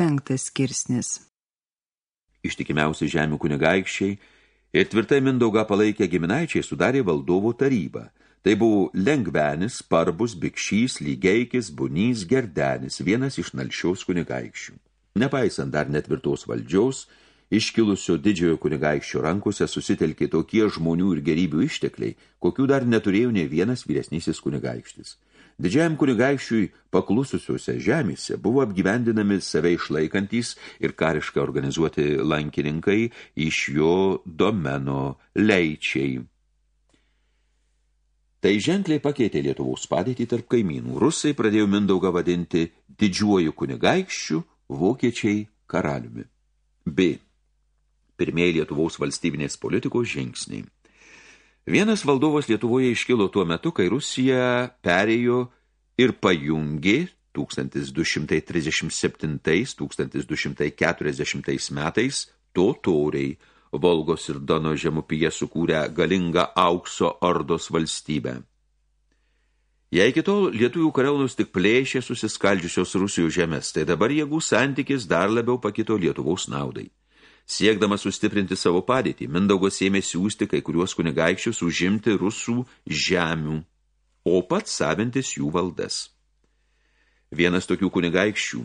Penktas skirsnis. Ištikimiausi žemių kunigaikščiai ir tvirtai Mindaugą palaikę giminaičiai sudarė valdovų tarybą. Tai buvo lengvenis, parbus, bikšys, lygeikis, bunys, gerdenis, vienas iš nalšiaus kunigaikščių. Nepaisant dar netvirtos valdžiaus, iškilusio didžiojo kunigaikščio rankose susitelkė tokie žmonių ir gerybių ištekliai, kokių dar neturėjo ne vienas vyresnysis kunigaikštis. Didžiajam kunigaikščiui paklususiuose žemėse buvo apgyvendinami save išlaikantys ir kariškai organizuoti lankininkai iš jo domeno leičiai. Tai ženkliai pakeitė Lietuvos padėtį tarp kaimynų. Rusai pradėjo Mindaugą vadinti didžiuoju kunigaikščiu, vokiečiai karaliumi. B. Pirmieji Lietuvos valstybinės politikos žingsniai. Vienas valdovas Lietuvoje iškilo tuo metu, kai Rusija perėjo ir pajungė 1237-1240 metais totoriai Volgos ir Dono žemupyje sukūrę galingą aukso ordos valstybę. Jei iki tol lietuvių kariaunus tik plėšė susiskaldžiusios Rusijos žemės, tai dabar jėgų santykis dar labiau pakito Lietuvos naudai. Siekdamas sustiprinti savo padėtį, Mindaugas ėmė siūsti kai kuriuos kunigaikščius užimti rusų žemių, o pats savintis jų valdas. Vienas tokių kunigaikščių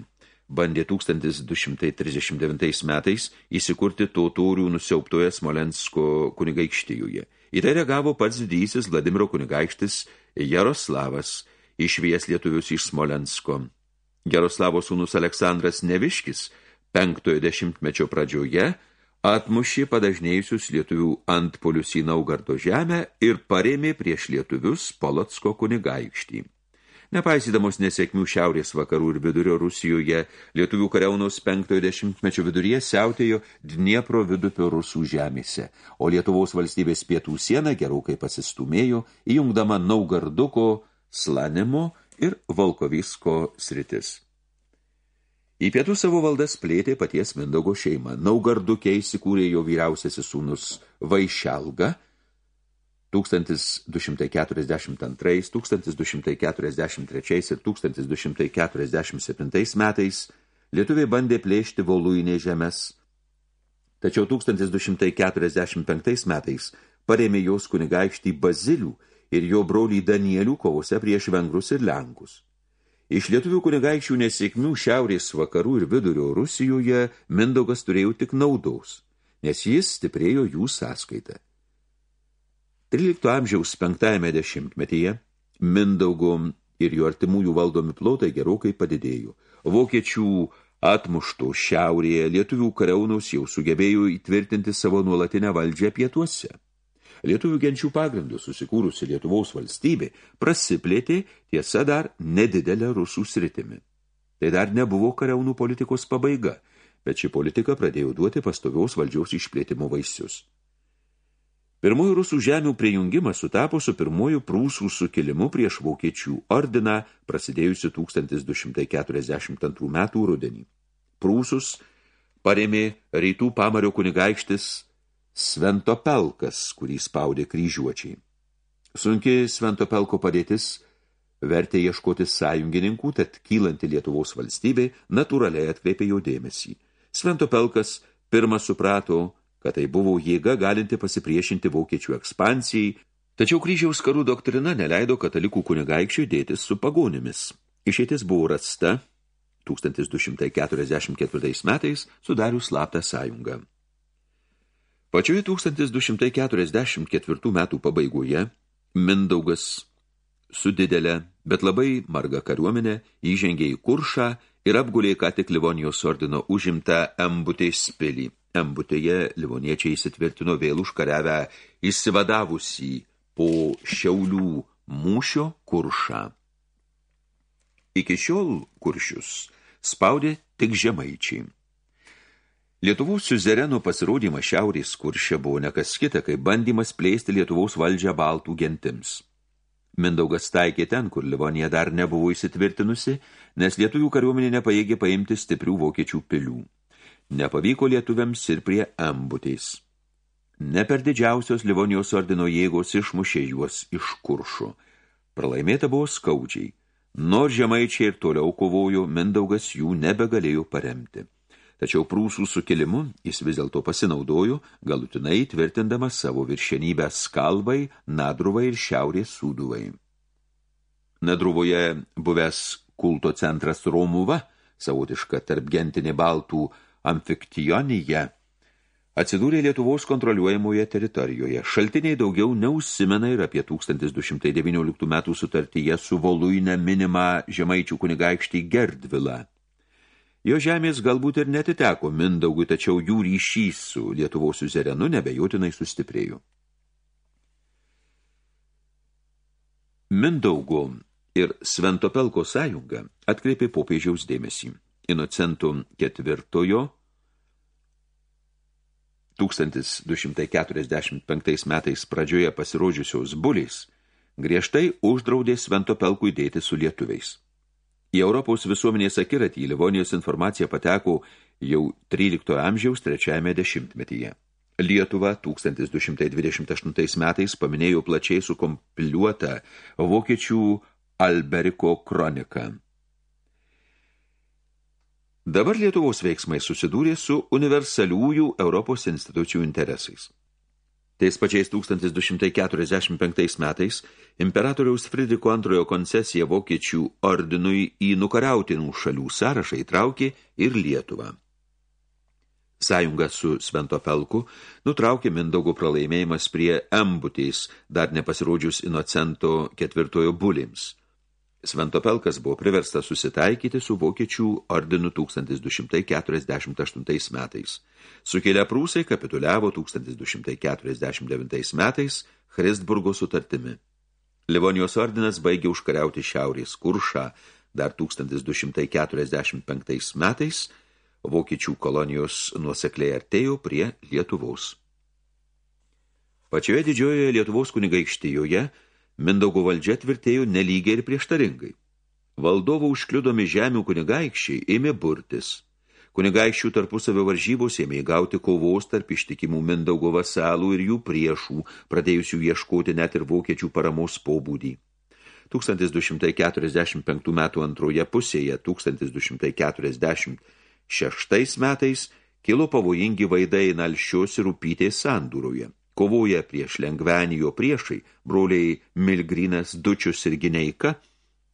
bandė 1239 metais įsikurti totorių nusiauptoje Smolensko kunigaikštijoje. Į tai reagavo pats didysis Vladimiro kunigaikštis Jaroslavas, išvies lietuvius iš Smolensko. Jaroslavo sūnus Aleksandras Neviškis – penktojo dešimtmečio pradžioje atmušė padažnėjusius lietuvių antpolius į Naugardo žemę ir parėmė prieš lietuvius Polotsko kunigaikštį. Nepaisydamos nesėkmių šiaurės vakarų ir vidurio Rusijoje, lietuvių kariaunos penktojo dešimtmečio viduryje siautėjo Dniepro vidupio rusų žemėse, o Lietuvos valstybės pietų siena gerokai pasistumėjo, įjungdama Naugarduko, Slanimo ir Volkovisko sritis. Į pietų savo valdas plėtė paties Mindaugo šeima. Naugardukė įsikūrė jo vyriausiasis sūnus Vaišelga 1242, 1243 ir 1247 metais lietuviai bandė plėšti voluinė žemės. Tačiau 1245 metais parėmė jos kunigaikštį Bazilių ir jo brolį Danielių kovose prieš vengrus ir lenkus. Iš lietuvių kunigaikščių nesėkmių šiaurės vakarų ir vidurio Rusijoje Mindaugas turėjo tik naudos, nes jis stiprėjo jų sąskaitą. 13 amžiaus penktajame dešimtmetyje Mindaugo ir jų artimųjų valdomi plotai gerokai padidėjo. Vokiečių atmušto šiaurėje lietuvių kariaunos jau sugebėjo įtvirtinti savo nuolatinę valdžią pietuose lietuvių genčių pagrindų susikūrusi Lietuvos valstybė prasiplėtė tiesa dar nedidelę rusų sritimi. Tai dar nebuvo kariaunų politikos pabaiga, bet ši politika pradėjo duoti pastoviaus valdžiaus išplėtimo vaisius. Pirmųjų rusų žemių prijungimas sutapo su pirmųjų prūsų sukilimu prieš vokiečių ordiną prasidėjusi 1242 metų rudenį. Prūsus parėmė rytų pamario kunigaikštis Sventopelkas, kurį spaudė kryžiuočiai. Sunki Sventopelko padėtis vertė ieškoti sąjungininkų, tad kylanti Lietuvos valstybė natūraliai atkreipė jo dėmesį. Sventopelkas pirmą suprato, kad tai buvo jėga galinti pasipriešinti vokiečių ekspansijai, tačiau kryžiaus karų doktrina neleido katalikų kunigaikščiui dėtis su pagonimis. Išeitis buvo rasta 1244 metais sudarius slaptą sąjungą. Pačioje 1244 metų pabaigoje Mindaugas su didelė, bet labai marga kariuomenė įžengė į Kuršą ir apgulė ką tik Livonijos ordino užimtą Embutės pilį. Embutėje livoniečiai įsitvirtino vėl užkariavę įsivadavusį po Šiaulių mūšio Kuršą. Iki šiol Kuršius spaudė tik žemaičiai. Lietuvos siuzerenų pasirodymas šiaurės kuršė buvo nekas kita, kaip bandymas plėsti Lietuvos valdžią baltų gentims. Mindaugas taikė ten, kur Livonija dar nebuvo įsitvirtinusi, nes lietuvių kariuomenė nepajėgė paimti stiprių vokiečių pilių. Nepavyko lietuviams ir prie ambutės. Ne per didžiausios Livonijos ordino jėgos išmušė juos iš kuršų. Pralaimėta buvo skaudžiai. Nors žemaičiai ir toliau kovojo, Mindaugas jų nebegalėjo paremti. Tačiau prūsų sukilimu jis vis dėlto pasinaudojo, galutinai tvirtindamas savo viršenybę Skalvai, Nadruvai ir Šiaurės Sūduvai. Nadruvoje buvęs kulto centras Romuva, savotiška tarpgentinė baltų amfiktionija, atsidūrė Lietuvos kontroliuojamoje teritorijoje. Šaltiniai daugiau neužsimena ir apie 1219 metų sutartyje su Voluine minimą žemaičių kunigaikštį Gerdvilą. Jo žemės galbūt ir netiteko Mindaugui, tačiau jų ryšys su Lietuvos suzerenu nebejotinai sustiprėjo. Mindaugo ir Sventopelko sąjunga atkreipė popiežiaus dėmesį. Inocento ketvirtojo 1245 metais pradžioje pasirodžiusios bulės griežtai uždraudė Sventopelkui dėti su lietuviais. Į Europos visuomenės akiratį Livonijos informacija pateko jau 13 amžiaus trečiajame dešimtmetyje. Lietuva 1228 metais paminėjo plačiai sukompiliuotą vokiečių Alberiko kroniką. Dabar Lietuvos veiksmai susidūrė su universaliųjų Europos institucijų interesais. Tais pačiais 1245 metais imperatoriaus Fridriko antrojo koncesija vokiečių ordinui į nukariautinų šalių sąrašą įtraukė ir Lietuvą. Sąjunga su Sventopelku nutraukė Mindaugo pralaimėjimas prie Embutės, dar nepasirodžius Inocento ketvirtojo bulėms – Sventopelkas buvo priverstas susitaikyti su vokiečių ordinu 1248 metais. Sukėlę prūsai kapituliavo 1249 metais Christburgo sutartimi. Livonijos ordinas baigė užkariauti šiaurės kuršą dar 1245 metais, vokiečių kolonijos nuosekliai artėjo prie Lietuvos. Pačioje didžiojoje Lietuvos kunigaikštijoje – Mindaugo valdžia tvirtėjo nelygiai ir prieštaringai. Valdovo užkliudomi žemių kunigaikščiai ėmė burtis. Kunigaikščių tarpusavio varžybos ėmė įgauti kovos tarp ištikimų Mindaugo vasalų ir jų priešų, pradėjusių ieškoti net ir vokiečių paramos pobūdį. 1245 metų antroje pusėje 1246 metais kilo pavojingi vaidai Nalšios ir Upytės sandūroje. Kovoja prieš lengvenijo priešai, broliai Milgrinas, Dučius ir Gineika,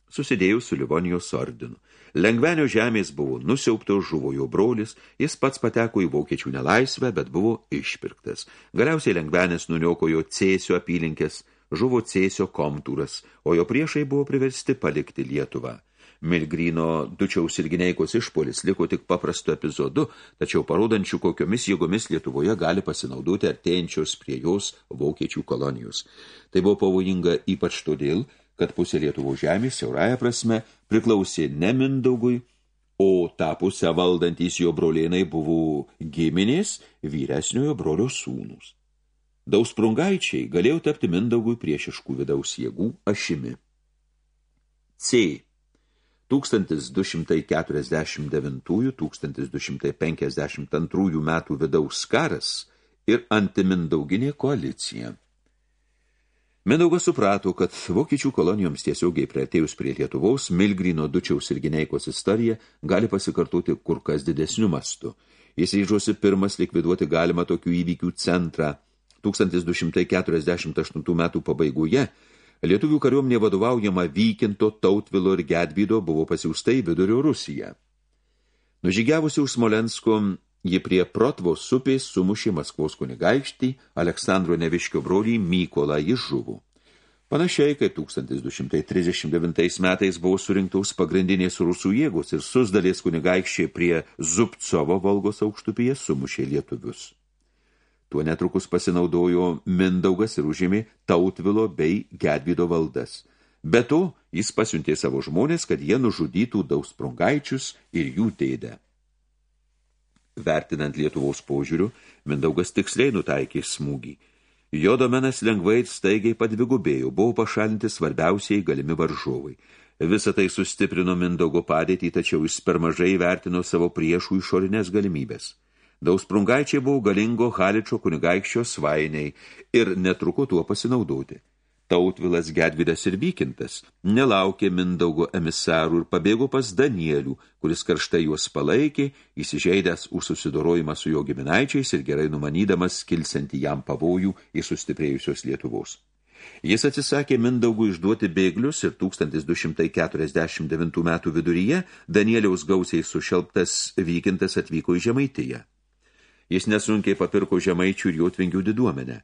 susidėjus su Livonijos ordinu. Lengvenio žemės buvo nusiauptos, žuvo jo brolis, jis pats pateko į vokiečių nelaisvę, bet buvo išpirktas. Galiausiai lengvenės nuniokojo Cėsio apylinkės, žuvo Cėsio komtūras, o jo priešai buvo priversti palikti Lietuvą. Milgrino Dučiaus ir Gineikos išpolis liko tik paprastu epizodu, tačiau parodančių kokiomis jėgomis Lietuvoje gali pasinaudoti artėjančios prie jos vokiečių kolonijos. Tai buvo pavojinga ypač todėl, kad pusė Lietuvo žemės siaurąją prasme priklausė ne Mindaugui, o tapusią valdantys jo brolėnai buvo giminės vyresniojo brolio sūnus. Dausprungaičiai galėjo tapti Mindaugui priešiškų vidaus jėgų ašimi. C. 1249-1252 metų vidaus karas ir antimindauginė koalicija. Mindaugas suprato, kad vokiečių kolonijoms tiesiogiai priartėjus prie Lietuvos, Milgrino, Dučiaus ir Gineikos istorija gali pasikartoti kur kas didesniu mastu. Jis ryžosi pirmas likviduoti galima tokių įvykių centrą 1248 metų pabaigoje, Lietuvių kariuomenė vadovaujama Vykinto, Tautvilo ir Gedvydo buvo pasiūsta į vidurio Rusiją. Nužygiavusi už Smolensko, ji prie Protvos upės sumušė Maskvos kunigaikštį Aleksandro Neviškio brolį Mykolą iš žuvų. Panašiai, kai 1239 metais buvo surinktaus pagrindinės rusų jėgos ir susdalės kunigaikščiai prie Zubcovo Volgos aukštupyje sumušė lietuvius. Tuo netrukus pasinaudojo Mindaugas ir užėmė Tautvilo bei Gedvido valdas. Be to, jis pasiuntė savo žmonės, kad jie nužudytų dausprongaičius ir jų dėdę. Vertinant Lietuvos požiūrių, Mindaugas tiksliai nutaikė smūgį. Jo domenas lengvai ir staigiai padvigubėjo, buvo pašalinti svarbiausiai galimi varžovai. Visą tai sustiprino Mindaugo padėtį, tačiau jis per mažai vertino savo priešų išorinės galimybės. Dausprungaičiai buvo galingo Haličio kunigaikščio svainiai ir netruko tuo pasinaudoti. Tautvilas Gedvidas ir Vykintas nelaukė Mindaugo emisarų ir pabėgo pas Danielių, kuris karštai juos palaikė, įsižeidęs už susidorojimą su jo giminaičiais ir gerai numanydamas kilsiantį jam pavojų į sustiprėjusios Lietuvos. Jis atsisakė Mindaugų išduoti bėglius ir 1249 metų viduryje Danieliaus gausiai sušelptas Vykintas atvyko į Žemaitiją. Jis nesunkiai papirko Žemaičių ir Jotvingių diduomenę.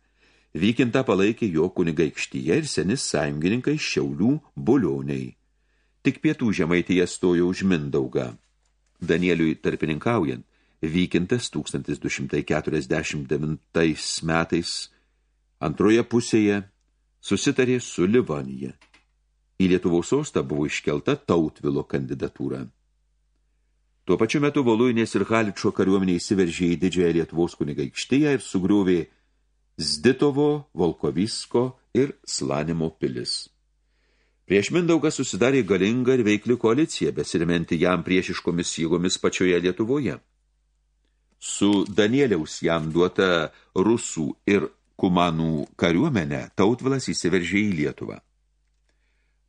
Vykintą palaikė jo kunigaikštyje ir senis sąjungininkai Šiaulių bulioniai. Tik pietų žemaityje stojo už Mindaugą. Danieliui tarpininkaujant, Vykintas 1249 metais antroje pusėje susitarė su Livonija. Į Lietuvos sostą buvo iškelta Tautvilo kandidatūra. Tuo pačiu metu Voluinės ir Haličo kariuomenė įsiveržė į didžiąją Lietuvos kunigaikštyje ir sugriuvė Zditovo, Volkovisko ir Slanimo pilis. Prieš Mindaugą susidarė galinga ir veikli koalicija, besirimenti jam priešiškomis jėgomis pačioje Lietuvoje. Su Danieliaus jam duota rusų ir kumanų kariuomenė Tautvilas įsiveržė į Lietuvą.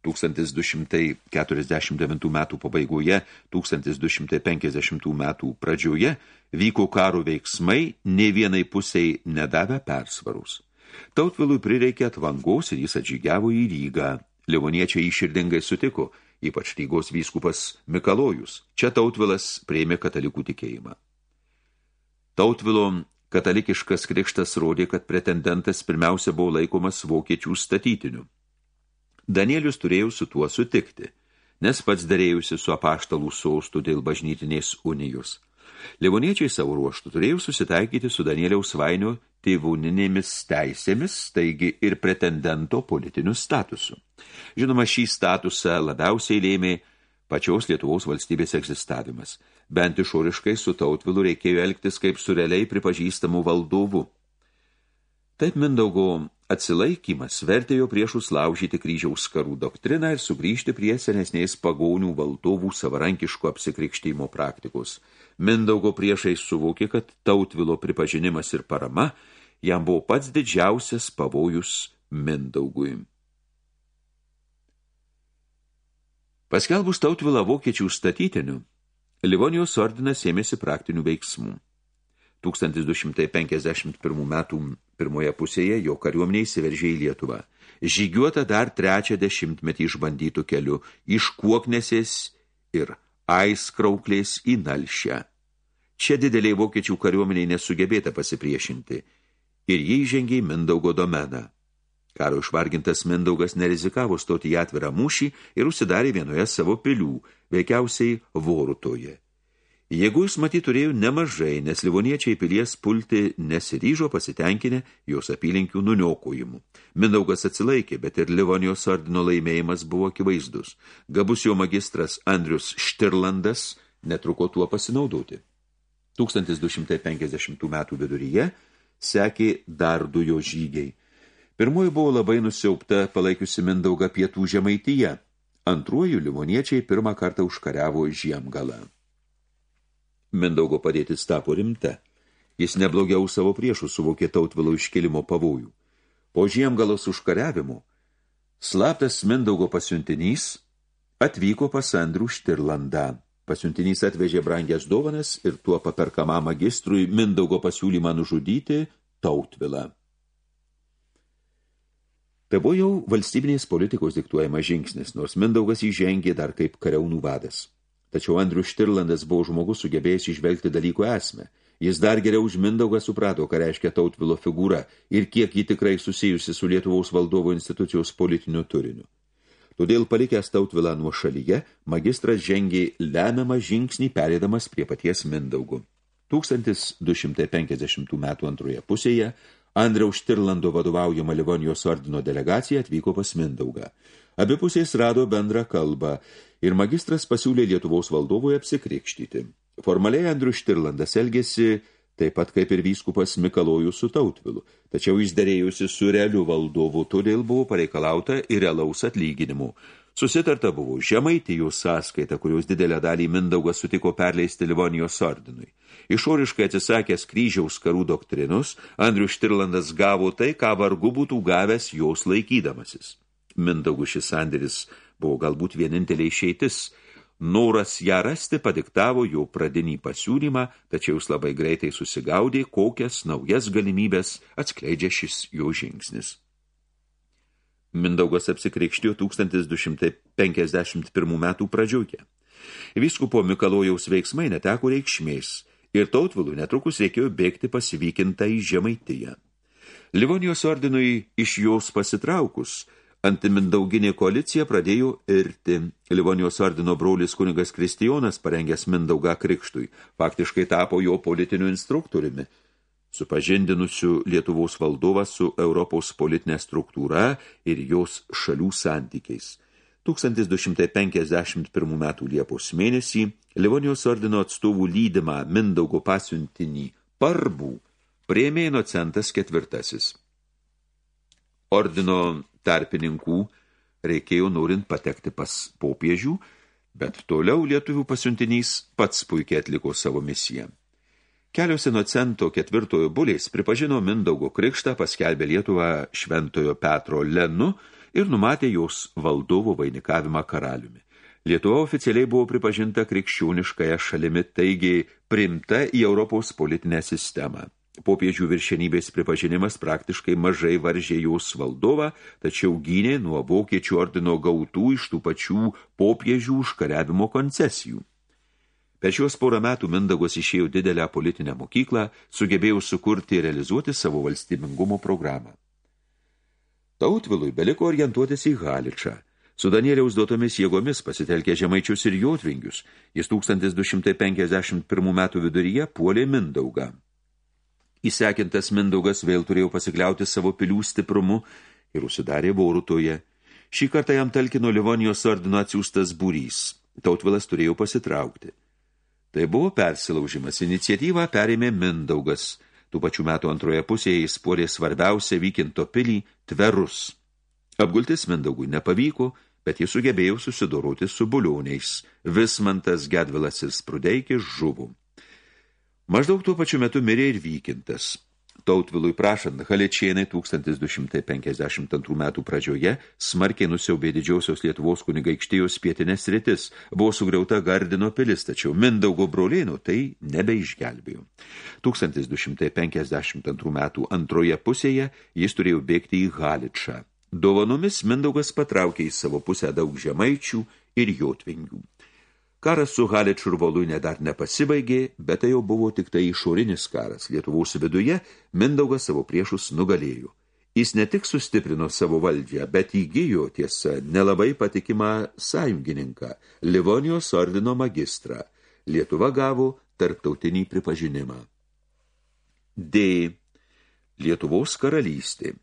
1249 metų pabaigoje, 1250 metų pradžioje vyko karo veiksmai, ne vienai pusiai nedavę persvarus. Tautvilui prireikė atvangos ir jis atžygiavo į Rygą. Levoniečiai iširdingai sutiko, ypač Rygos vyskupas Mikalojus. Čia Tautvilas prieimė katalikų tikėjimą. Tautvilo katalikiškas krikštas rodė, kad pretendentas pirmiausia buvo laikomas vokiečių statytiniu. Danielius turėjo su tuo sutikti, nes pats darėjusi su apaštalų sostų dėl bažnytinės unijos. Levoniečiai savo ruoštų turėjo susitaikyti su Danieliaus Vainio tėvūninėmis teisėmis, taigi ir pretendento politiniu statusu. Žinoma, šį statusą labiausiai lėmė pačios Lietuvos valstybės egzistavimas. Bent išoriškai su tautvilu reikėjo elgtis kaip su realiai pripažįstamu valdovu. Taip Mindaugo atsilaikymas vertė jo priešus laužyti kryžiaus karų doktriną ir sugrįžti prie senesnės pagonių valdovų savarankiško apsikrikštymo praktikos. Mindaugo priešai suvokė, kad tautvilo pripažinimas ir parama jam buvo pats didžiausias pavojus Mindaugui. Paskelbus tautvilą vokiečių statytiniu, Livonijos ordinas ėmėsi praktinių veiksmų. 1251 metų pirmoje pusėje jo kariuomeniai įsiveržė į Lietuvą. Žygiuota dar trečią dešimtmetį išbandytų keliu iš Kuoknesės ir Aiskrauklės į Nalšę. Čia dideliai vokiečių kariuomeniai nesugebėta pasipriešinti ir jį įžengė į Mindaugo domeną. Karo išvargintas Mindaugas nerizikavo stoti į atvirą mūšį ir užsidarė vienoje savo pilių, veikiausiai Vorutoje. Jėgų jis matyt turėjo nemažai, nes livoniečiai pilies pulti nesiryžo pasitenkinę jos apylinkių nuniokojimu. Mindaugas atsilaikė, bet ir Livonijos ordino laimėjimas buvo akivaizdus. Gabus jo magistras Andrius Štirlandas netruko tuo pasinaudoti. 1250 metų viduryje sekė dar du jo žygiai. Pirmoji buvo labai nusiaupta palaikiusi Mindaugą pietų žemaityje. Antruoju livoniečiai pirmą kartą užkariavo žiemgalą. Mindaugo padėtis tapo rimta. Jis neblogiau savo priešų suvokė tautvilo iškelimo pavojų. Po žiemgalos užkariavimo slaptas Mindaugo pasiuntinys atvyko pas Andrų Štirlandą. Pasiuntinys atvežė brangias dovanas ir tuo paperkamą magistrui Mindaugo pasiūlymą nužudyti tautvilą. Tai buvo jau valstybinės politikos diktuojamas žingsnis, nors Mindaugas įžengė dar kaip kariaunų vadas. Tačiau Andrius Štirlandas buvo žmogus sugebėjęs išvelgti dalykų esmę. Jis dar geriau už Mindaugą suprato, ką reiškia tautvilo figūra ir kiek ji tikrai susijusi su Lietuvaus valdovo institucijos politiniu turiniu. Todėl palikęs tautvilą nuo šalyje, magistras žengė lemiamą žingsnį perėdamas prie paties Mindaugų. 1250 metų antroje pusėje Andriaus Štirlando vadovaujama Livonijos ordino delegacija atvyko pas Mindaugą. Abipusės rado bendrą kalbą ir magistras pasiūlė Lietuvos valdovui apsikrikštyti. Formaliai Andrius Štirlandas elgėsi taip pat kaip ir vyskupas Mikalojus su Tautvilu, tačiau jis dėrėjusi su realiu valdovu, todėl buvo pareikalauta ir realaus atlyginimu. Susitarta buvo žemaitijų sąskaita, kurios didelę dalį Mindaugas sutiko perleisti Livonijos ordinui. Išoriškai atsisakęs kryžiaus karų doktrinus, Andrius Štirlandas gavo tai, ką vargu būtų gavęs jos laikydamasis. Mindaugų šis sandėris buvo galbūt vienintelė išeitis. Noras ją rasti padiktavo jo pradinį pasiūlymą, tačiau jis labai greitai susigaudė, kokias naujas galimybės atskleidžia šis jo žingsnis. Mindaugas apsikrikštijo 1251 metų pradžioje. Vyskupo Mikalojaus veiksmai neteko reikšmės ir tautvilų netrukus reikėjo bėgti pasivykintą į Žemaitiją. Livonijos ordinui iš jos pasitraukus, antimindauginė koalicija pradėjo irti. Livonijos ordino brolis kunigas Kristijonas parengęs Mindaugą krikštui, faktiškai tapo jo politiniu instruktoriumi, supažindinusiu Lietuvos valdovą su Europos politinė struktūra ir jos šalių santykiais – 1251 metų Liepos mėnesį Livonijos ordino atstovų lydimą Mindaugo pasiuntinį Parbų prieimė inocentas ketvirtasis. Ordino tarpininkų reikėjo norint patekti pas popiežių, bet toliau lietuvių pasiuntinys pats puikiai atliko savo misiją. Kelios inocento ketvirtojo buliais pripažino Mindaugo krikštą, paskelbė Lietuvą šventojo Petro Lenu, ir numatė jos valdovo vainikavimą karaliumi. Lietuva oficialiai buvo pripažinta krikščioniškąją šalimi, taigi primta į Europos politinę sistemą. Popiežių viršenybės pripažinimas praktiškai mažai varžė jos valdovą, tačiau gynė nuo vokiečių ordino gautų iš tų pačių popiežių užkariavimo koncesijų. Per šios porą metų Mindagos išėjo didelę politinę mokyklą, sugebėjo sukurti ir realizuoti savo valstybingumo programą. Tautvilui beliko orientuotis į Haličą. Su Danieliaus duotomis jėgomis pasitelkė žemaičius ir jotvingius. Jis 1251 metų viduryje puolė Mindaugą. Įsekintas Mindaugas vėl turėjo pasikliauti savo pilių stiprumu ir užsidarė Borutoje. Šį kartą jam talkino Livonijos ordino atsiųstas būrys. Tautvilas turėjo pasitraukti. Tai buvo persilaužimas. Iniciatyvą perėmė Mindaugas – Tų pačių metų antroje pusėje jis puolė svarbiausią vykinto pilį Tverus. Apgultis Mindaugui nepavyko, bet jis sugebėjo susidoroti su bulioniais. Vismantas, Gedvilas ir Sprudeikis žuvų. Maždaug tuo pačiu metu mirė ir vykintas. Tautvilui prašant, Halečienai 1252 metų pradžioje smarkiai nusiaubė didžiausios Lietuvos kunigaikštėjos pietinės rytis. Buvo sugriauta Gardino pilis, tačiau Mindaugo brolėno tai nebeišgelbėjo. 1252 metų antroje pusėje jis turėjo bėgti į Haličą. Dovanomis Mindaugas patraukė į savo pusę daug žemaičių ir jotvingių. Karas su Haliču ir Voluinė dar nepasibaigė, bet tai jau buvo tik tai išorinis karas. Lietuvos viduje Mindaugas savo priešus nugalėjo. Jis ne tik sustiprino savo valdžią, bet įgyjo tiesa nelabai patikimą sąjungininką, Livonijos ordino magistrą. Lietuva gavo tarptautinį pripažinimą. D. Lietuvos karalystė.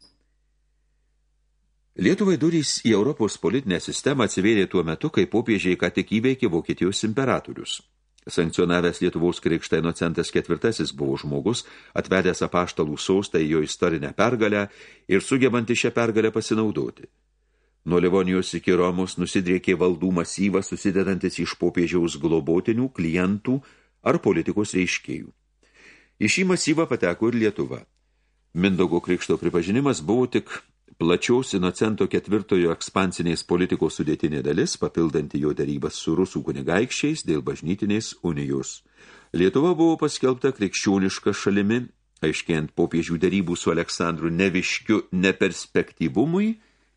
Lietuvai durys į Europos politinę sistemą atsivėrė tuo metu, kai popiežiai ką tik įveikė Vokietijos imperatorius. Sankcionavęs Lietuvos krikštą Inocentas IV buvo žmogus, atvedęs apaštalų sostą į jo istorinę pergalę ir sugebanti šią pergalę pasinaudoti. Nuo Livonijos iki Romos nusidriekė valdų masyvas, susidedantis iš popiežiaus globotinių, klientų ar politikos reiškėjų. Į šį masyvą pateko ir Lietuva. Mindaugo krikšto pripažinimas buvo tik Plačiaus Inocento ketvirtojo ekspansinės politikos sudėtinė dalis, papildanti jo darybas su rusų kunigaikščiais dėl bažnytinės unijos. Lietuva buvo paskelbta krikščioniška šalimi, aiškiant popiežių darybų su Aleksandru Neviškiu neperspektyvumui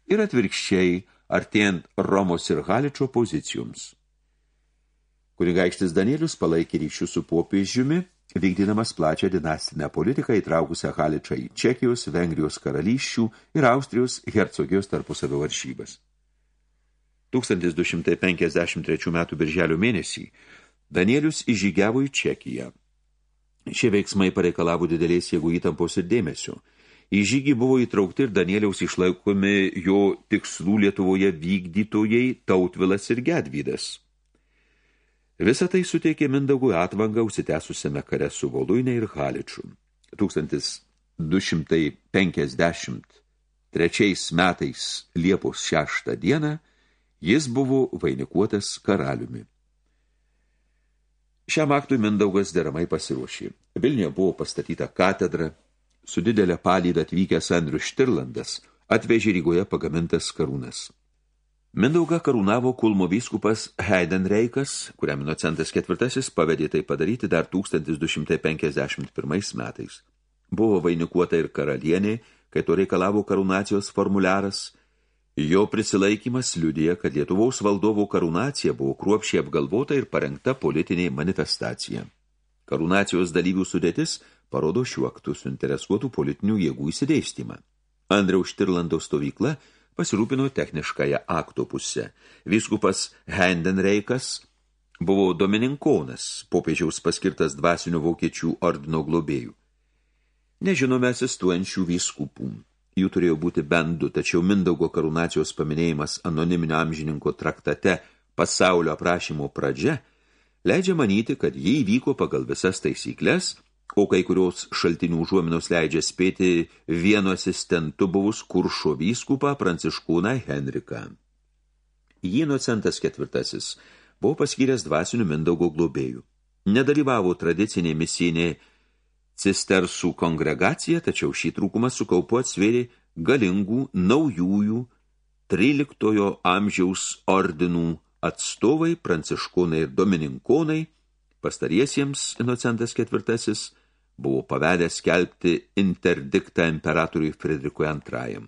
ir atvirkščiai artėjant Romos ir Haličio pozicijoms. Kunigaikštis Danielius palaikė ryšių su popiežiumi, vykdydamas plačią dinastinę politiką įtraukusią Haličą į Čekijos, Vengrijos karalysčių ir Austrijos hercogijos tarpusavio varšybas. 1253 metų birželio mėnesį Danielius įžygiavo į Čekiją. Šie veiksmai pareikalavo didelės jėgų įtampos ir dėmesio. Į žygį buvo įtraukti ir Danieliaus išlaikomi jo tikslų Lietuvoje vykdytojai Tautvilas ir Gedvydas. Visą tai suteikė Mindaugui atvangą užsitęsusiame kare su Voluinė ir Haliču. 1253 metais Liepos 6 dieną jis buvo vainikuotas karaliumi. Šiam aktui Mindaugas deramai pasiruošė. Vilniuje buvo pastatyta katedra, su didelė palyda atvykęs Andrius Štirlandas atvežė Rygoje pagamintas karūnas. Mindaugą karūnavo Kulmo vyskupas Heidenreikas, kuriam Inocentas IV pavedė tai padaryti dar 1251 metais. Buvo vainikuota ir karalienė, kai to reikalavo karūnacijos formuliaras. Jo prisilaikymas liudija, kad Lietuvaus valdovo karūnacija buvo kruopšiai apgalvota ir parengta politinė manifestacija. Karūnacijos dalyvių sudėtis parodo šiuo aktu suinteresuotų politinių jėgų įsidėstymą. Andriaus Štirlando stovykla – pasirūpino techniškąją akto pusę. Vyskupas Hendenreikas buvo Domininkonas, popiežiaus paskirtas dvasinių vokiečių ordino globėjų. Nežinome asistuojančių vyskupų. Jų turėjo būti bent du, tačiau Mindaugo karūnacijos paminėjimas anoniminio amžininko traktate pasaulio aprašymo pradžia leidžia manyti, kad jį įvyko pagal visas taisyklės – o kai kurios šaltinių užuominos leidžia spėti vienu asistentu buvus kuršo vyskupą pranciškūną Henriką. Jį Inocentas ketvirtasis buvo paskyręs dvasinių Mindaugo globėjų. Nedalyvavo tradicinė misijinė cistersų kongregacija, tačiau šį trūkumą sukaupu atsvėrė galingų naujųjų 13 amžiaus ordinų atstovai, pranciškonai ir domininkonai, pastariesiems Inocentas ketvirtasis buvo pavedęs skelbti interdiktą imperatoriui Friedrikui II.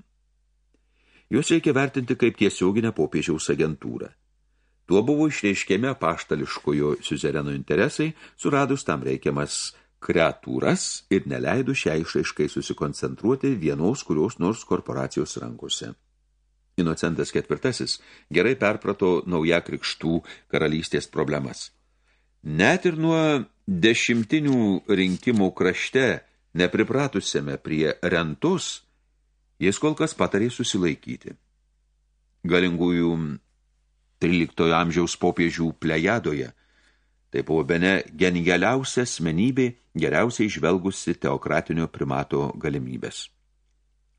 Juos reikia vertinti kaip tiesioginę popiežiaus agentūrą. Tuo buvo išreiškėme paštališkojo siuzereno interesai, suradus tam reikiamas kreatūras ir neleidų šią išaiškai susikoncentruoti vienos kurios nors korporacijos rankose. Inocentas ketvirtasis gerai perprato nauja krikštų karalystės problemas. Net ir nuo dešimtinių rinkimų krašte nepripratusiame prie rentus, jis kol kas patarė susilaikyti. Galingųjų 13 amžiaus popiežių plejadoje tai buvo bene genialiausia asmenybė, geriausiai žvelgusi teokratinio primato galimybės.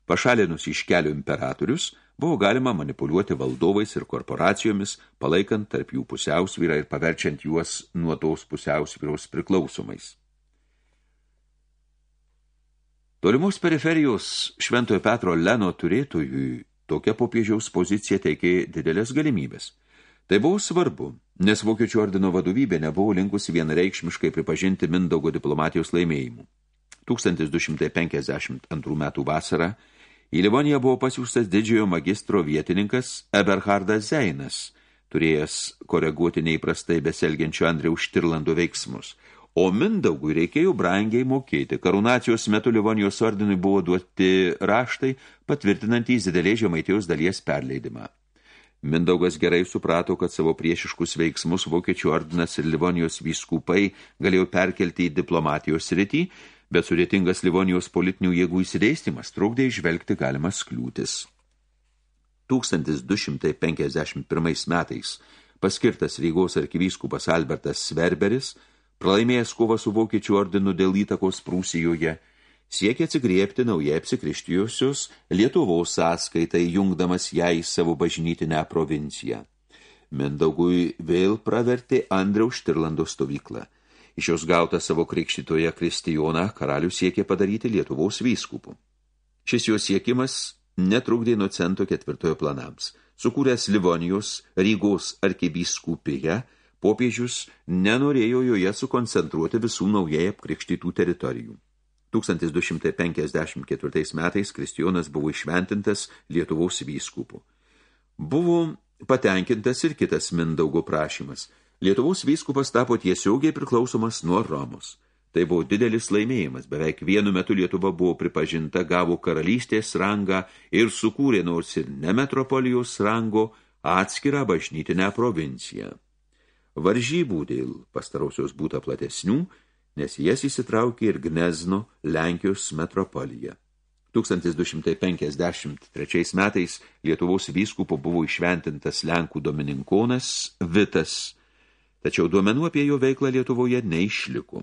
Pašalinus iš kelių imperatorius, buvo galima manipuliuoti valdovais ir korporacijomis, palaikant tarp jų pusiausvyrą ir paverčiant juos nuo tos pusiausvyros priklausomais. Tolimos periferijos Šventojo Petro Leno turėtojui tokia popiežiaus pozicija teikė didelės galimybės. Tai buvo svarbu, nes Vokiečių ordino vadovybė nebuvo linkusi vienareikšmiškai pripažinti Mindaugo diplomatijos laimėjimų. 1252 metų vasarą Į Livoniją buvo pasiūstas didžiojo magistro vietininkas Eberhardas Zeinas, turėjęs koreguoti neįprastai beselgiančio Andriaus Štirlando veiksmus. O Mindaugui reikėjo brangiai mokėti. Karūnacijos metu Livonijos ordinui buvo duoti raštai, patvirtinantys didelės žemaitijos dalies perleidimą. Mindaugas gerai suprato, kad savo priešiškus veiksmus Vokiečių ordinas ir Livonijos vyskupai galėjo perkelti į diplomatijos sritį, bet sudėtingas Livonijos politinių jėgų įsidėstymas trukdė išvelgti galimas kliūtis. 1251 metais paskirtas Rygos arkivyskupas Albertas Sverberis, pralaimėjęs kovą su Vokiečių ordinu dėl įtakos Prūsijoje, siekia atsigriepti naujai apsikrištijusius Lietuvos sąskaitai, jungdamas ją į savo bažnytinę provinciją. Mindaugui vėl pravertė Andriaus Štirlando stovyklą – Iš jos gautą savo krikštytoje Kristijoną karalius siekė padaryti Lietuvos vyskupų. Šis jo siekimas netrukdė Inocento ketvirtojo planams. Sukūręs Livonijos Rygos arkivyskupėje, popiežius nenorėjo joje sukoncentruoti visų naujai apkrikštytų teritorijų. 1254 metais Kristijonas buvo išventintas Lietuvos vyskupų. Buvo patenkintas ir kitas Mindaugo prašymas – Lietuvos vyskupas tapo tiesiogiai priklausomas nuo Romos. Tai buvo didelis laimėjimas. Beveik vienu metu Lietuva buvo pripažinta, gavo karalystės rangą ir sukūrė nors ir ne metropolijos rango atskirą bažnytinę provinciją. Varžybų dėl pastarausios būta platesnių, nes jas įsitraukė ir Gnezno Lenkijos metropolija. 1253 metais Lietuvos vyskupo buvo išventintas Lenkų domininkonas Vitas – tačiau duomenų apie jo veiklą Lietuvoje neišliko.